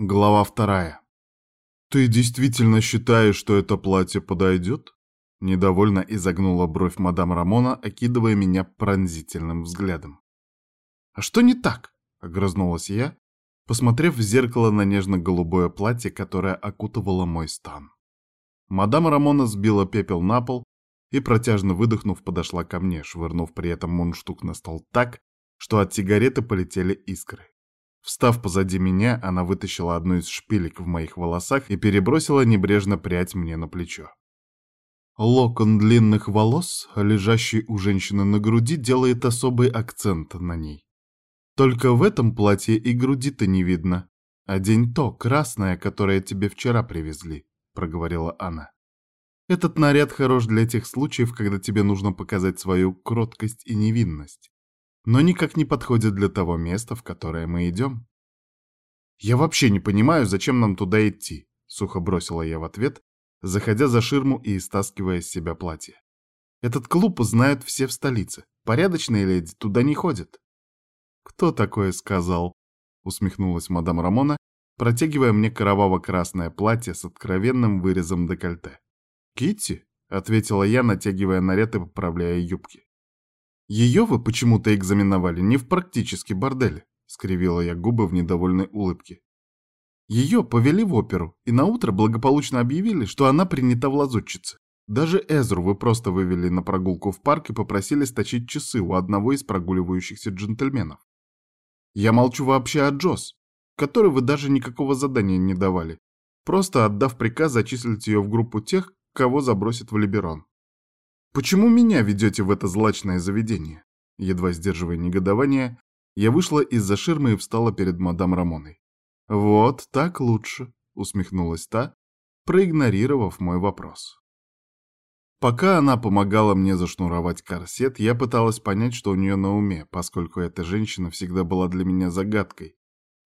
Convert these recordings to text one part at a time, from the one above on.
Глава вторая. «Ты действительно считаешь, что это платье подойдет?» Недовольно изогнула бровь мадам Рамона, окидывая меня пронзительным взглядом. «А что не так?» — огрызнулась я, посмотрев в зеркало на нежно-голубое платье, которое окутывало мой стан. Мадам Рамона сбила пепел на пол и, протяжно выдохнув, подошла ко мне, швырнув при этом мундштук на стол так, что от сигареты полетели искры. Встав позади меня, она вытащила одну из шпилек в моих волосах и перебросила небрежно прядь мне на плечо. Локон длинных волос, лежащий у женщины на груди, делает особый акцент на ней. Только в этом платье и груди-то не видно. Одень то, красное, которое тебе вчера привезли, проговорила она. Этот наряд хорош для тех случаев, когда тебе нужно показать свою кроткость и невинность но никак не подходит для того места, в которое мы идем. «Я вообще не понимаю, зачем нам туда идти», — сухо бросила я в ответ, заходя за ширму и стаскивая с себя платье. «Этот клуб знают все в столице. Порядочные леди туда не ходят». «Кто такое сказал?» — усмехнулась мадам Рамона, протягивая мне кроваво-красное платье с откровенным вырезом декольте. Китти, ответила я, натягивая наряд и поправляя юбки. Ее вы почему-то экзаменовали не в практически борделе, скривила я губы в недовольной улыбке. Ее повели в оперу и наутро благополучно объявили, что она принята в лазутчице. Даже Эзру вы просто вывели на прогулку в парк и попросили сточить часы у одного из прогуливающихся джентльменов. Я молчу вообще о Джос, которой вы даже никакого задания не давали, просто отдав приказ зачислить ее в группу тех, кого забросят в Либерон. «Почему меня ведете в это злачное заведение?» Едва сдерживая негодование, я вышла из-за ширмы и встала перед мадам Рамоной. «Вот так лучше», — усмехнулась та, проигнорировав мой вопрос. Пока она помогала мне зашнуровать корсет, я пыталась понять, что у нее на уме, поскольку эта женщина всегда была для меня загадкой,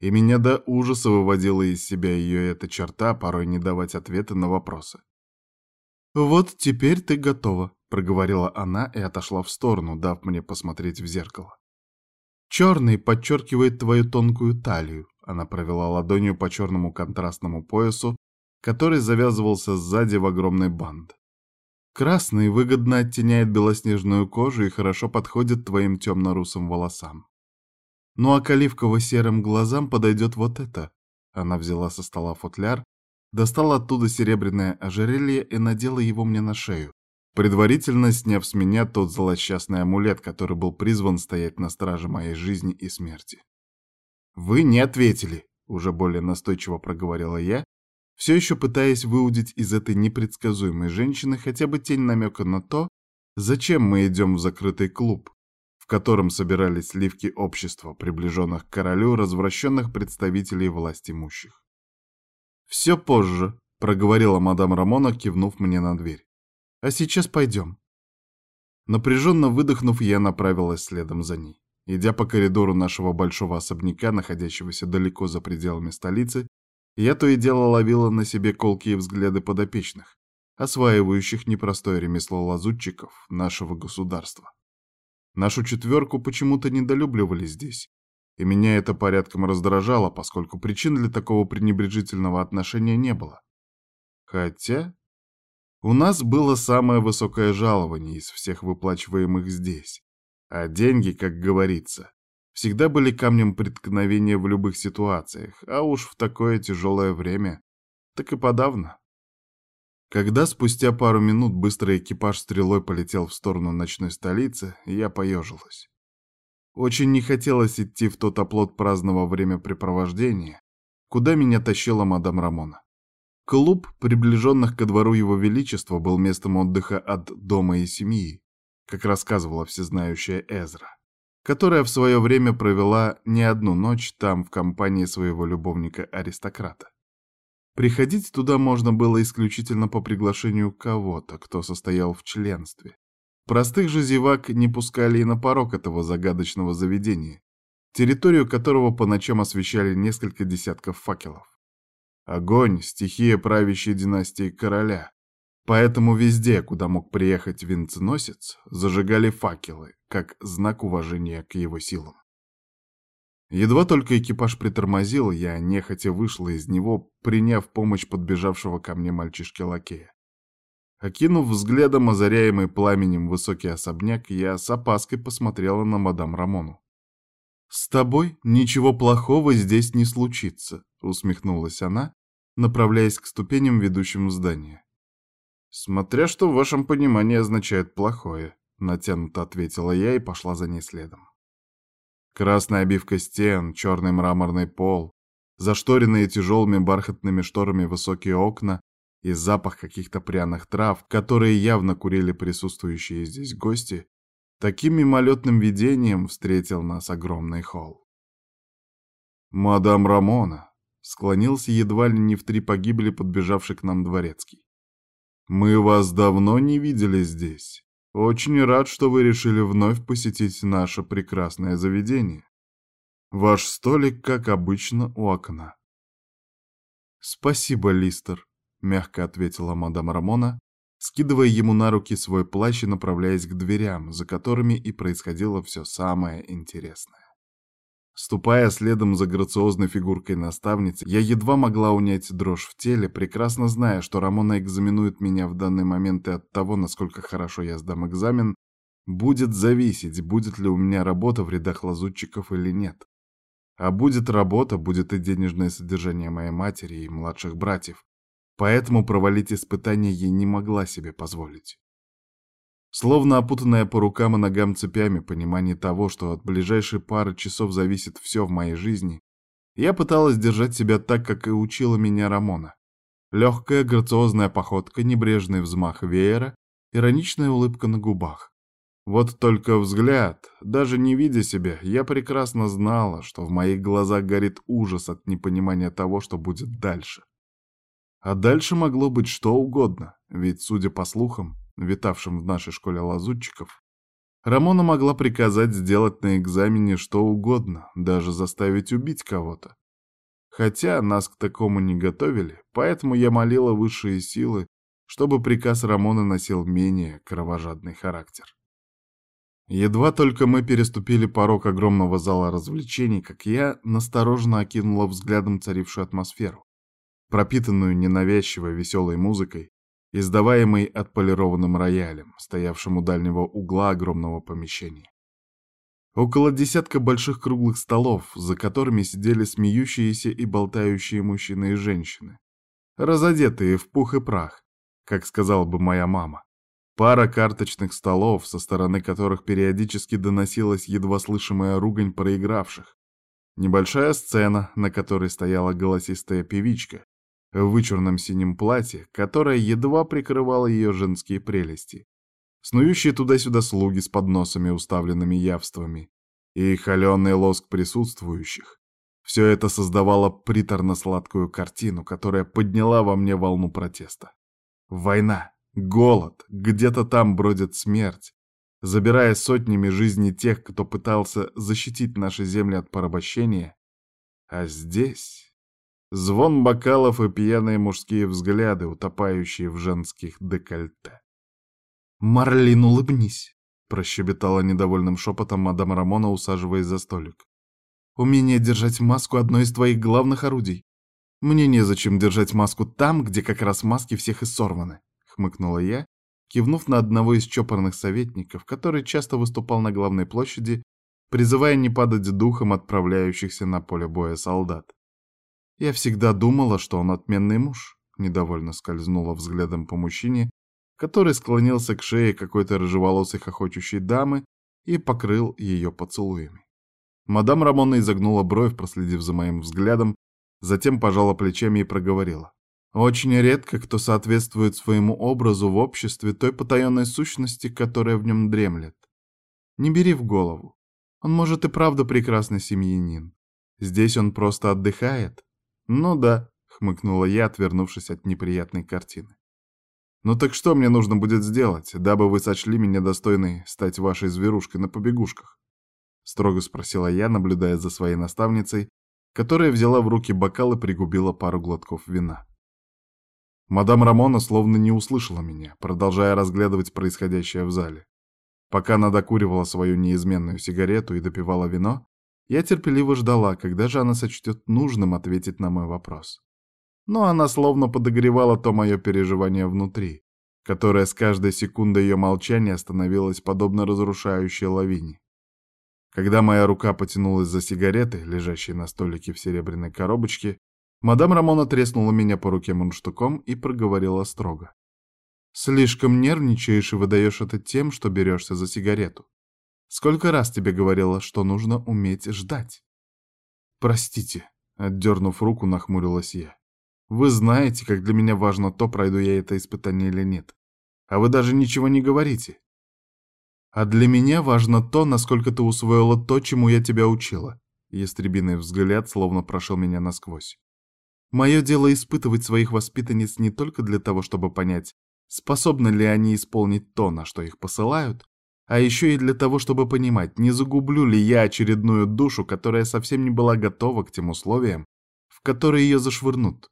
и меня до ужаса выводила из себя ее эта черта порой не давать ответы на вопросы. «Вот теперь ты готова», проговорила она и отошла в сторону, дав мне посмотреть в зеркало. «Черный подчеркивает твою тонкую талию», — она провела ладонью по черному контрастному поясу, который завязывался сзади в огромный бант. «Красный выгодно оттеняет белоснежную кожу и хорошо подходит твоим темно-русым волосам. Ну а к оливково-серым глазам подойдет вот это». Она взяла со стола футляр, достала оттуда серебряное ожерелье и надела его мне на шею, предварительно сняв с меня тот злосчастный амулет, который был призван стоять на страже моей жизни и смерти. «Вы не ответили», — уже более настойчиво проговорила я, все еще пытаясь выудить из этой непредсказуемой женщины хотя бы тень намека на то, зачем мы идем в закрытый клуб, в котором собирались сливки общества, приближенных к королю развращенных представителей власть имущих. «Все позже», — проговорила мадам Рамона, кивнув мне на дверь. А сейчас пойдем. Напряженно выдохнув, я направилась следом за ней. Идя по коридору нашего большого особняка, находящегося далеко за пределами столицы, я то и дело ловила на себе колкие взгляды подопечных, осваивающих непростое ремесло лазутчиков нашего государства. Нашу четверку почему-то недолюбливали здесь, и меня это порядком раздражало, поскольку причин для такого пренебрежительного отношения не было. Хотя у нас было самое высокое жалование из всех выплачиваемых здесь. А деньги, как говорится, всегда были камнем преткновения в любых ситуациях, а уж в такое тяжелое время, так и подавно. Когда спустя пару минут быстрый экипаж стрелой полетел в сторону ночной столицы, я поежилась. Очень не хотелось идти в тот оплот праздного времяпрепровождения, куда меня тащила мадам Рамона. Клуб приближенных ко двору его величества был местом отдыха от дома и семьи, как рассказывала всезнающая Эзра, которая в свое время провела не одну ночь там в компании своего любовника-аристократа. Приходить туда можно было исключительно по приглашению кого-то, кто состоял в членстве. Простых же зевак не пускали и на порог этого загадочного заведения, территорию которого по ночам освещали несколько десятков факелов. Огонь — стихия правящей династии короля. Поэтому везде, куда мог приехать венценосец, зажигали факелы, как знак уважения к его силам. Едва только экипаж притормозил, я нехотя вышла из него, приняв помощь подбежавшего ко мне мальчишки-лакея. Окинув взглядом озаряемый пламенем высокий особняк, я с опаской посмотрела на мадам Рамону. «С тобой ничего плохого здесь не случится», — усмехнулась она, направляясь к ступеням, ведущим в здание. «Смотря что в вашем понимании означает «плохое», — натянуто ответила я и пошла за ней следом. Красная обивка стен, черный мраморный пол, зашторенные тяжелыми бархатными шторами высокие окна и запах каких-то пряных трав, которые явно курили присутствующие здесь гости, таким мимолетным видением встретил нас огромный холл. «Мадам Рамона», — склонился едва ли не в три погибели подбежавший к нам дворецкий. «Мы вас давно не видели здесь. Очень рад, что вы решили вновь посетить наше прекрасное заведение. Ваш столик, как обычно, у окна. Спасибо, Листер, мягко ответила мадам Рамона, скидывая ему на руки свой плащ и направляясь к дверям, за которыми и происходило все самое интересное. Ступая следом за грациозной фигуркой наставницы, я едва могла унять дрожь в теле, прекрасно зная, что Рамона экзаменует меня в данный момент и от того, насколько хорошо я сдам экзамен, будет зависеть, будет ли у меня работа в рядах лазутчиков или нет. А будет работа, будет и денежное содержание моей матери и младших братьев. Поэтому провалить испытание я не могла себе позволить. Словно опутанная по рукам и ногам цепями понимание того, что от ближайшей пары часов зависит все в моей жизни, я пыталась держать себя так, как и учила меня Рамона. Легкая грациозная походка, небрежный взмах веера, ироничная улыбка на губах. Вот только взгляд, даже не видя себя, я прекрасно знала, что в моих глазах горит ужас от непонимания того, что будет дальше. А дальше могло быть что угодно, ведь, судя по слухам, витавшим в нашей школе лазутчиков, Рамона могла приказать сделать на экзамене что угодно, даже заставить убить кого-то. Хотя нас к такому не готовили, поэтому я молила высшие силы, чтобы приказ Рамона носил менее кровожадный характер. Едва только мы переступили порог огромного зала развлечений, как я настороженно окинула взглядом царившую атмосферу, пропитанную ненавязчивой веселой музыкой, издаваемый отполированным роялем, стоявшим у дальнего угла огромного помещения. Около десятка больших круглых столов, за которыми сидели смеющиеся и болтающие мужчины и женщины, разодетые в пух и прах, как сказала бы моя мама. Пара карточных столов, со стороны которых периодически доносилась едва слышимая ругань проигравших. Небольшая сцена, на которой стояла голосистая певичка, в вычурном синем платье, которое едва прикрывало ее женские прелести, снующие туда-сюда слуги с подносами, уставленными явствами, и холеный лоск присутствующих. Все это создавало приторно-сладкую картину, которая подняла во мне волну протеста. Война, голод, где-то там бродит смерть, забирая сотнями жизней тех, кто пытался защитить наши земли от порабощения. А здесь... Звон бокалов и пьяные мужские взгляды, утопающие в женских декольте. «Марлин, улыбнись!» — прощебетала недовольным шепотом мадам Рамона, усаживаясь за столик. «Умение держать маску — одно из твоих главных орудий. Мне незачем держать маску там, где как раз маски всех и сорваны», — хмыкнула я, кивнув на одного из чопорных советников, который часто выступал на главной площади, призывая не падать духом отправляющихся на поле боя солдат. Я всегда думала, что он отменный муж, недовольно скользнула взглядом по мужчине, который склонился к шее какой-то рыжеволосой хохочущей дамы и покрыл ее поцелуями. Мадам Рамона изогнула бровь, проследив за моим взглядом, затем пожала плечами и проговорила. Очень редко кто соответствует своему образу в обществе той потаенной сущности, которая в нем дремлет. Не бери в голову. Он может и правда прекрасный семьянин. Здесь он просто отдыхает, «Ну да», — хмыкнула я, отвернувшись от неприятной картины. «Ну так что мне нужно будет сделать, дабы вы сочли меня достойной стать вашей зверушкой на побегушках?» Строго спросила я, наблюдая за своей наставницей, которая взяла в руки бокал и пригубила пару глотков вина. Мадам Рамона словно не услышала меня, продолжая разглядывать происходящее в зале. Пока она докуривала свою неизменную сигарету и допивала вино, Я терпеливо ждала, когда же она сочтет нужным ответить на мой вопрос. Но она словно подогревала то мое переживание внутри, которое с каждой секундой ее молчания становилось подобно разрушающей лавине. Когда моя рука потянулась за сигареты, лежащие на столике в серебряной коробочке, мадам Рамона треснула меня по руке мундштуком и проговорила строго. «Слишком нервничаешь и выдаешь это тем, что берешься за сигарету. Сколько раз тебе говорила, что нужно уметь ждать?» «Простите», — отдернув руку, нахмурилась я. «Вы знаете, как для меня важно то, пройду я это испытание или нет. А вы даже ничего не говорите. А для меня важно то, насколько ты усвоила то, чему я тебя учила. Ястребиный взгляд словно прошел меня насквозь. Мое дело испытывать своих воспитанниц не только для того, чтобы понять, способны ли они исполнить то, на что их посылают, а еще и для того, чтобы понимать, не загублю ли я очередную душу, которая совсем не была готова к тем условиям, в которые ее зашвырнут.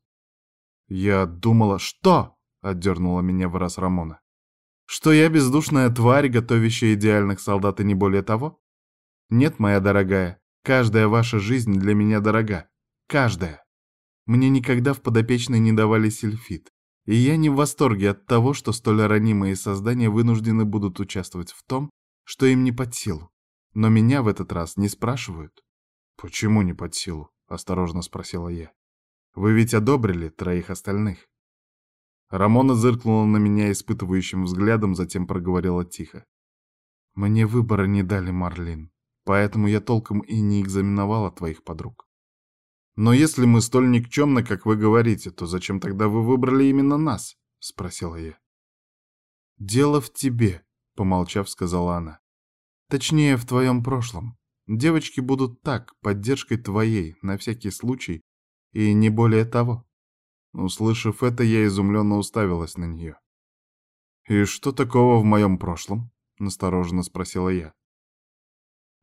Я думала, что? — отдернула меня в раз Рамона. Что я бездушная тварь, готовящая идеальных солдат и не более того? Нет, моя дорогая, каждая ваша жизнь для меня дорога. Каждая. Мне никогда в подопечной не давали сельфит. И я не в восторге от того, что столь ранимые создания вынуждены будут участвовать в том, что им не под силу. Но меня в этот раз не спрашивают. «Почему не под силу?» — осторожно спросила я. «Вы ведь одобрили троих остальных?» Рамона зыркнула на меня испытывающим взглядом, затем проговорила тихо. «Мне выбора не дали, Марлин, поэтому я толком и не экзаменовала твоих подруг. Но если мы столь никчемны, как вы говорите, то зачем тогда вы выбрали именно нас?» — спросила я. «Дело в тебе», — помолчав, сказала она. «Точнее, в твоем прошлом. Девочки будут так, поддержкой твоей, на всякий случай, и не более того». Услышав это, я изумленно уставилась на нее. «И что такого в моем прошлом?» — настороженно спросила я.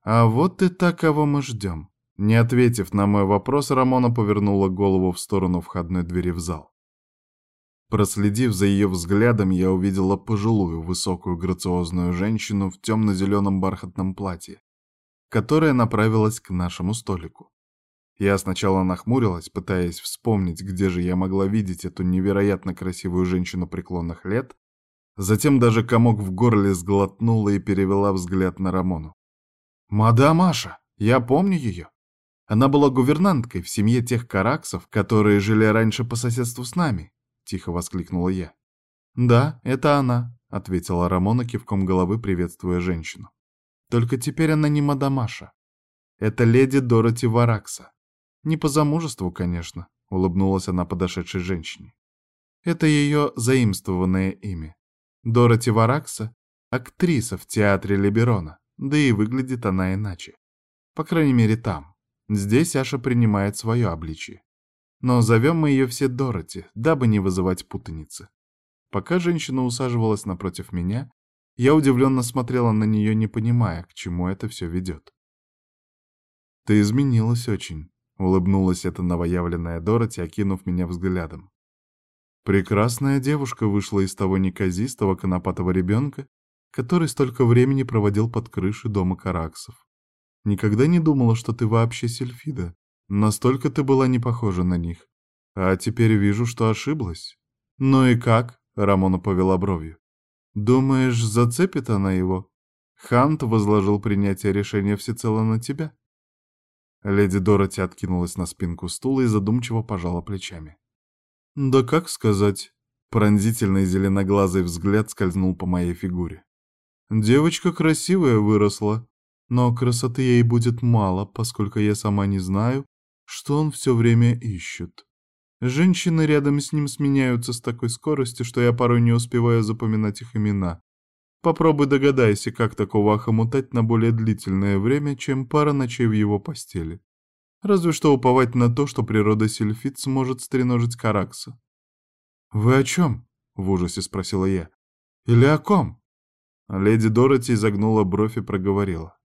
«А вот и та, кого мы ждем». Не ответив на мой вопрос, Рамона повернула голову в сторону входной двери в зал. Проследив за ее взглядом, я увидела пожилую, высокую, грациозную женщину в темно-зеленом бархатном платье, которая направилась к нашему столику. Я сначала нахмурилась, пытаясь вспомнить, где же я могла видеть эту невероятно красивую женщину преклонных лет, затем даже комок в горле сглотнула и перевела взгляд на Рамону. «Мадам Маша, я помню ее. Она была гувернанткой в семье тех караксов, которые жили раньше по соседству с нами», — тихо воскликнула я. «Да, это она», — ответила Рамона кивком головы, приветствуя женщину. «Только теперь она не мадам Маша. Это леди Дороти Варакса. Не по замужеству, конечно, улыбнулась она подошедшей женщине. Это ее заимствованное имя. Дороти Варакса — актриса в театре Либерона, да и выглядит она иначе. По крайней мере, там. Здесь Аша принимает свое обличие. Но зовем мы ее все Дороти, дабы не вызывать путаницы. Пока женщина усаживалась напротив меня, я удивленно смотрела на нее, не понимая, к чему это все ведет. «Ты изменилась очень», Улыбнулась эта новоявленная Дороти, окинув меня взглядом. Прекрасная девушка вышла из того неказистого конопатого ребенка, который столько времени проводил под крышей дома Караксов. Никогда не думала, что ты вообще сельфида. Настолько ты была не похожа на них. А теперь вижу, что ошиблась. Ну и как? Рамона повела бровью. Думаешь, зацепит она его? Хант возложил принятие решения всецело на тебя. Леди Дороти откинулась на спинку стула и задумчиво пожала плечами. «Да как сказать?» Пронзительный зеленоглазый взгляд скользнул по моей фигуре. «Девочка красивая выросла, но красоты ей будет мало, поскольку я сама не знаю, что он все время ищет. Женщины рядом с ним сменяются с такой скоростью, что я порой не успеваю запоминать их имена. Попробуй догадайся, как такого охомутать на более длительное время, чем пара ночей в его постели. Разве что уповать на то, что природа сельфит сможет стреножить Каракса. «Вы о чем?» — в ужасе спросила я. «Или о ком?» Леди Дороти изогнула бровь и проговорила.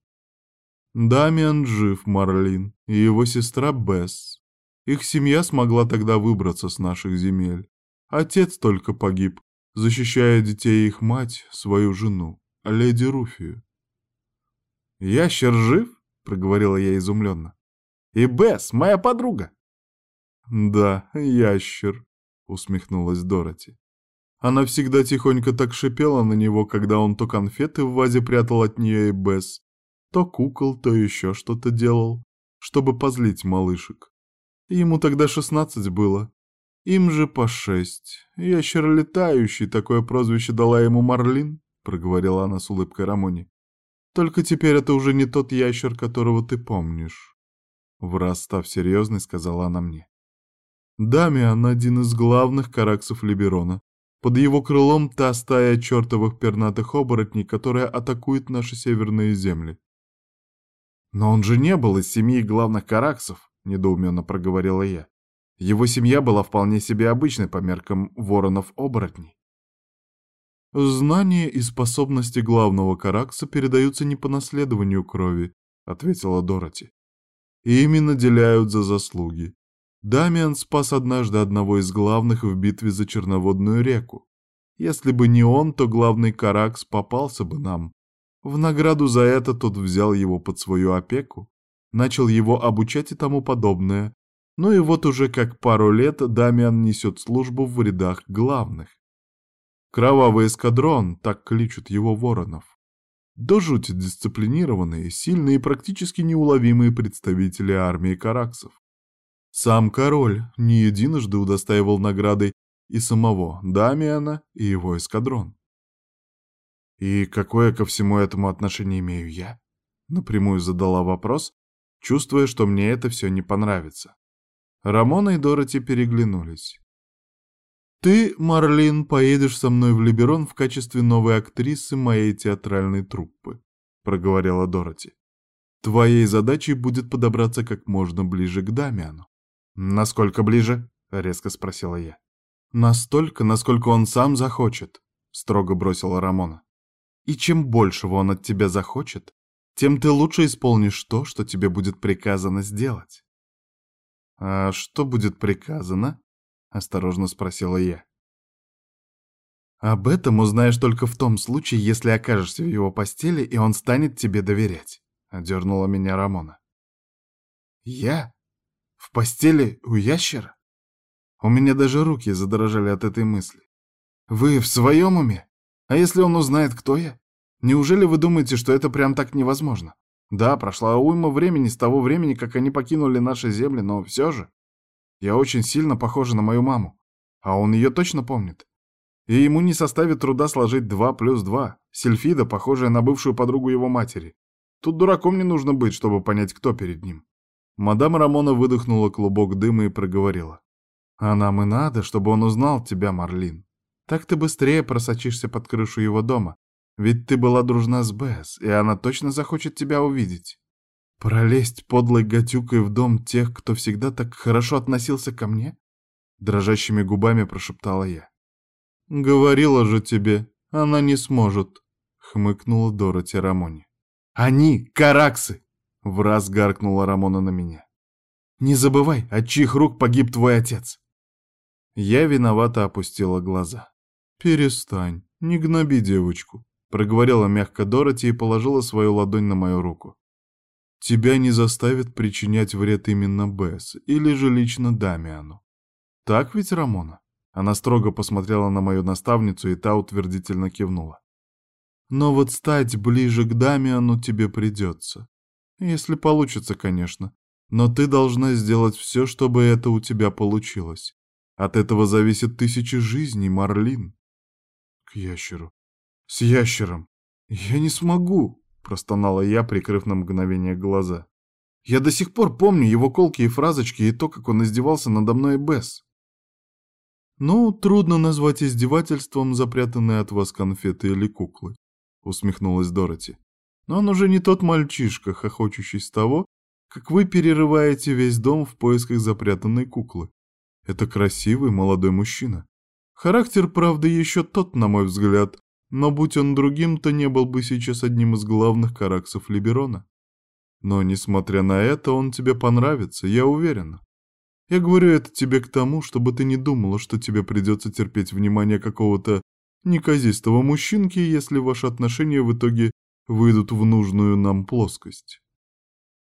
«Дамиан жив, Марлин, и его сестра Бесс. Их семья смогла тогда выбраться с наших земель. Отец только погиб, защищая детей и их мать, свою жену, леди Руфию. «Ящер жив?» — проговорила я изумленно. «И Бесс, моя подруга!» «Да, ящер», — усмехнулась Дороти. Она всегда тихонько так шипела на него, когда он то конфеты в вазе прятал от нее и Бесс, то кукол, то еще что-то делал, чтобы позлить малышек. Ему тогда шестнадцать было. Им же по шесть. Ящер летающий, такое прозвище дала ему Марлин, проговорила она с улыбкой Рамони. Только теперь это уже не тот ящер, которого ты помнишь. Враз став серьезной, сказала она мне. Дамиан один из главных караксов Либерона. Под его крылом та стая чертовых пернатых оборотней, которая атакует наши северные земли. «Но он же не был из семьи главных караксов», — недоуменно проговорила я. «Его семья была вполне себе обычной по меркам воронов-оборотней». «Знания и способности главного каракса передаются не по наследованию крови», — ответила Дороти. «Ими наделяют за заслуги. Дамиан спас однажды одного из главных в битве за Черноводную реку. Если бы не он, то главный Каракс попался бы нам. В награду за это тот взял его под свою опеку, начал его обучать и тому подобное. Ну и вот уже как пару лет Дамиан несет службу в рядах главных. Кровавый эскадрон, так кличут его воронов. До жути дисциплинированные, сильные и практически неуловимые представители армии караксов. Сам король не единожды удостаивал наградой и самого Дамиана, и его эскадрон. «И какое ко всему этому отношение имею я?» Напрямую задала вопрос, чувствуя, что мне это все не понравится. Рамона и Дороти переглянулись. «Ты, Марлин, поедешь со мной в Либерон в качестве новой актрисы моей театральной труппы», — проговорила Дороти. «Твоей задачей будет подобраться как можно ближе к Дамиану. «Насколько ближе?» — резко спросила я. «Настолько, насколько он сам захочет», — строго бросила Рамона. «И чем большего он от тебя захочет, тем ты лучше исполнишь то, что тебе будет приказано сделать». «А что будет приказано?» — осторожно спросила я. «Об этом узнаешь только в том случае, если окажешься в его постели, и он станет тебе доверять», — одернула меня Рамона. «Я? В постели у ящера? У меня даже руки задрожали от этой мысли. Вы в своем уме? А если он узнает, кто я? Неужели вы думаете, что это прям так невозможно? Да, прошла уйма времени с того времени, как они покинули наши земли, но все же. Я очень сильно похожа на мою маму. А он ее точно помнит. И ему не составит труда сложить два плюс два. Сельфида, похожая на бывшую подругу его матери. Тут дураком не нужно быть, чтобы понять, кто перед ним. Мадам Рамона выдохнула клубок дыма и проговорила. «А нам и надо, чтобы он узнал тебя, Марлин. Так ты быстрее просочишься под крышу его дома. Ведь ты была дружна с Бесс, и она точно захочет тебя увидеть. Пролезть подлой гатюкой в дом тех, кто всегда так хорошо относился ко мне?» Дрожащими губами прошептала я. «Говорила же тебе, она не сможет», — хмыкнула Дороти Рамони. «Они — караксы!» В раз гаркнула Рамона на меня. «Не забывай, от чьих рук погиб твой отец!» Я виновато опустила глаза. «Перестань, не гноби девочку», — проговорила мягко Дороти и положила свою ладонь на мою руку. «Тебя не заставит причинять вред именно Бесс или же лично Дамиану. Так ведь, Рамона?» Она строго посмотрела на мою наставницу, и та утвердительно кивнула. «Но вот стать ближе к Дамиану тебе придется. Если получится, конечно. Но ты должна сделать все, чтобы это у тебя получилось. От этого зависит тысячи жизней, Марлин. Ящеру. С ящером. Я не смогу, простонала я, прикрыв на мгновение глаза. Я до сих пор помню его колкие фразочки и то, как он издевался надо мной и Бесс. «Ну, трудно назвать издевательством запрятанные от вас конфеты или куклы», — усмехнулась Дороти. Но он уже не тот мальчишка, хохочущий с того, как вы перерываете весь дом в поисках запрятанной куклы. Это красивый молодой мужчина. Характер, правда, еще тот, на мой взгляд, но будь он другим, то не был бы сейчас одним из главных караксов Либерона. Но, несмотря на это, он тебе понравится, я уверена. Я говорю это тебе к тому, чтобы ты не думала, что тебе придется терпеть внимание какого-то неказистого мужчинки, если ваши отношения в итоге выйдут в нужную нам плоскость.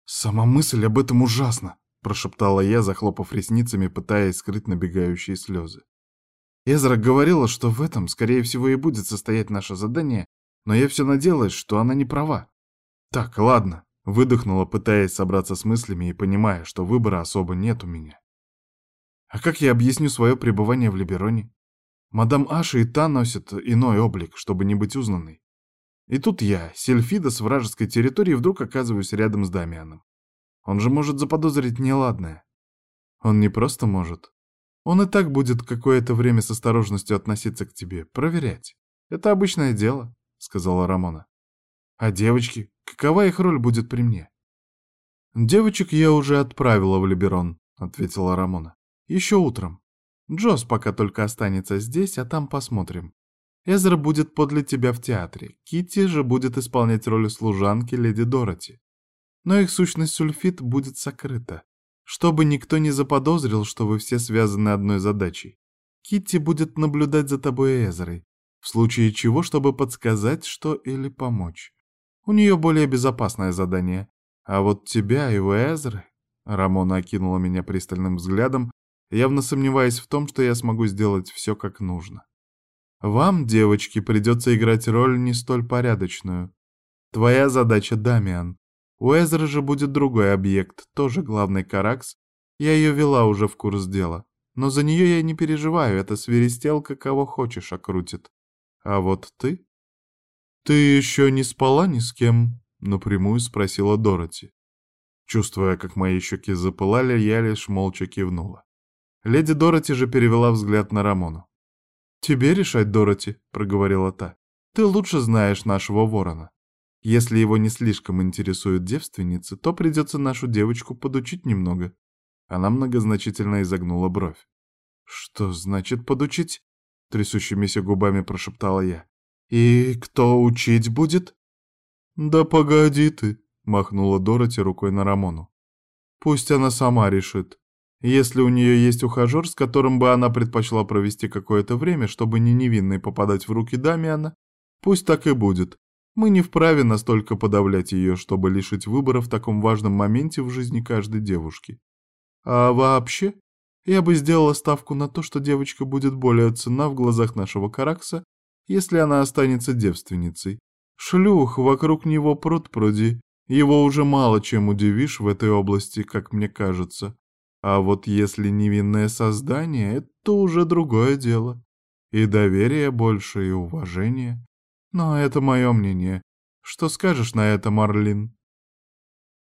Сама мысль об этом ужасна, прошептала я, захлопав ресницами, пытаясь скрыть набегающие слезы. Эзра говорила, что в этом, скорее всего, и будет состоять наше задание, но я все надеялась, что она не права. Так, ладно, выдохнула, пытаясь собраться с мыслями и понимая, что выбора особо нет у меня. А как я объясню свое пребывание в Либероне? Мадам Аша и та носят иной облик, чтобы не быть узнанной. И тут я, Сельфида с вражеской территории, вдруг оказываюсь рядом с Дамианом. Он же может заподозрить неладное. Он не просто может. Он и так будет какое-то время с осторожностью относиться к тебе, проверять. Это обычное дело, — сказала Рамона. А девочки, какова их роль будет при мне? Девочек я уже отправила в Либерон, — ответила Рамона. Еще утром. Джос пока только останется здесь, а там посмотрим. Эзра будет подле тебя в театре. Кити же будет исполнять роль служанки леди Дороти. Но их сущность сульфит будет сокрыта, чтобы никто не заподозрил, что вы все связаны одной задачей. Кити будет наблюдать за тобой и Эзрой, в случае чего, чтобы подсказать, что или помочь. У нее более безопасное задание. А вот тебя и у Эзры... Рамона окинула меня пристальным взглядом, явно сомневаясь в том, что я смогу сделать все как нужно. Вам, девочки, придется играть роль не столь порядочную. Твоя задача — Дамиан. У Эзры же будет другой объект, тоже главный Каракс. Я ее вела уже в курс дела. Но за нее я не переживаю, эта свиристелка кого хочешь окрутит. А вот ты? Ты еще не спала ни с кем? Напрямую спросила Дороти. Чувствуя, как мои щеки запылали, я лишь молча кивнула. Леди Дороти же перевела взгляд на Рамону. «Тебе решать, Дороти», — проговорила та. «Ты лучше знаешь нашего ворона. Если его не слишком интересуют девственницы, то придется нашу девочку подучить немного». Она многозначительно изогнула бровь. «Что значит подучить?» — трясущимися губами прошептала я. «И кто учить будет?» «Да погоди ты», — махнула Дороти рукой на Рамону. «Пусть она сама решит. Если у нее есть ухажер, с которым бы она предпочла провести какое-то время, чтобы не невинной попадать в руки Дамиана, пусть так и будет. Мы не вправе настолько подавлять ее, чтобы лишить выбора в таком важном моменте в жизни каждой девушки. А вообще, я бы сделала ставку на то, что девочка будет более ценна в глазах нашего Каракса, если она останется девственницей. Шлюх вокруг него пруд-пруди, его уже мало чем удивишь в этой области, как мне кажется. А вот если невинное создание, это уже другое дело. И доверие больше, и уважение. Но это мое мнение. Что скажешь на это, Марлин?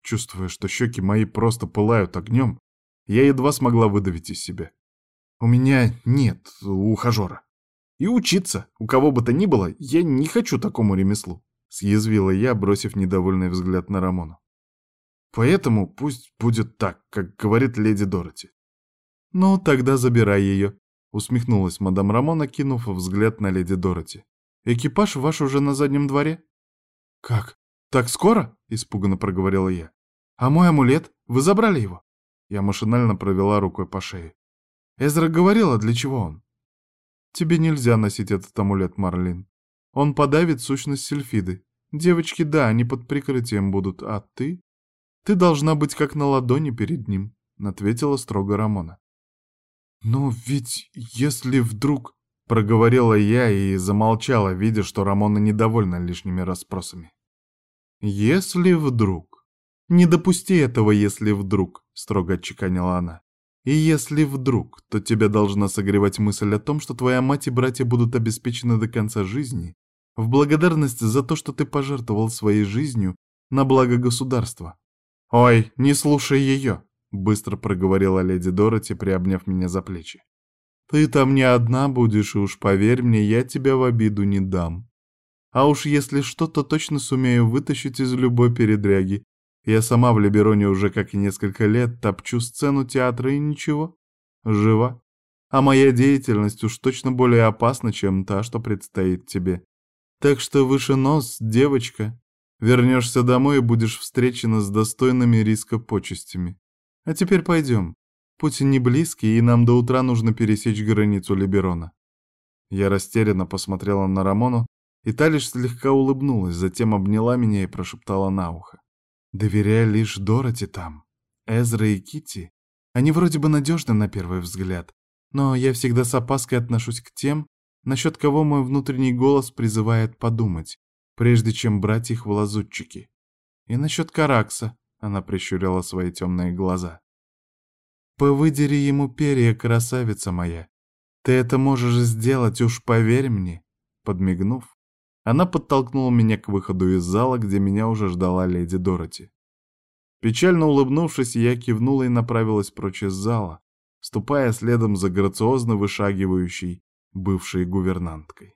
Чувствуя, что щеки мои просто пылают огнем, я едва смогла выдавить из себя. У меня нет ухажера. И учиться, у кого бы то ни было, я не хочу такому ремеслу. Съязвила я, бросив недовольный взгляд на Рамону. Поэтому пусть будет так, как говорит леди Дороти. «Ну, тогда забирай ее», — усмехнулась мадам Рамона, кинув взгляд на леди Дороти. «Экипаж ваш уже на заднем дворе?» «Как? Так скоро?» — испуганно проговорила я. «А мой амулет? Вы забрали его?» Я машинально провела рукой по шее. Эзра говорила, для чего он. «Тебе нельзя носить этот амулет, Марлин. Он подавит сущность сельфиды. Девочки, да, они под прикрытием будут, а ты...» Ты должна быть как на ладони перед ним, ответила строго Рамона. Но ведь если вдруг... Проговорила я и замолчала, видя, что Рамона недовольна лишними расспросами. «Если вдруг...» «Не допусти этого, если вдруг», — строго отчеканила она. «И если вдруг, то тебя должна согревать мысль о том, что твоя мать и братья будут обеспечены до конца жизни, в благодарность за то, что ты пожертвовал своей жизнью на благо государства. «Ой, не слушай ее», — быстро проговорила леди Дороти, приобняв меня за плечи. «Ты там не одна будешь, и уж поверь мне, я тебя в обиду не дам. А уж если что, то точно сумею вытащить из любой передряги. Я сама в Либероне уже как и несколько лет топчу сцену театра и ничего. Жива. А моя деятельность уж точно более опасна, чем та, что предстоит тебе. Так что выше нос, девочка, Вернешься домой и будешь встречена с достойными риска почестями. А теперь пойдем. Путь не близкий, и нам до утра нужно пересечь границу Либерона. Я растерянно посмотрела на Рамону, и та лишь слегка улыбнулась, затем обняла меня и прошептала на ухо. Доверяя лишь Дороти там. Эзра и Кити. Они вроде бы надежны на первый взгляд, но я всегда с опаской отношусь к тем, насчет кого мой внутренний голос призывает подумать, прежде чем брать их в лазутчики. И насчет Каракса, она прищурила свои темные глаза. Повыдери ему перья, красавица моя. Ты это можешь сделать, уж поверь мне. Подмигнув, она подтолкнула меня к выходу из зала, где меня уже ждала леди Дороти. Печально улыбнувшись, я кивнула и направилась прочь из зала, ступая следом за грациозно вышагивающей бывшей гувернанткой.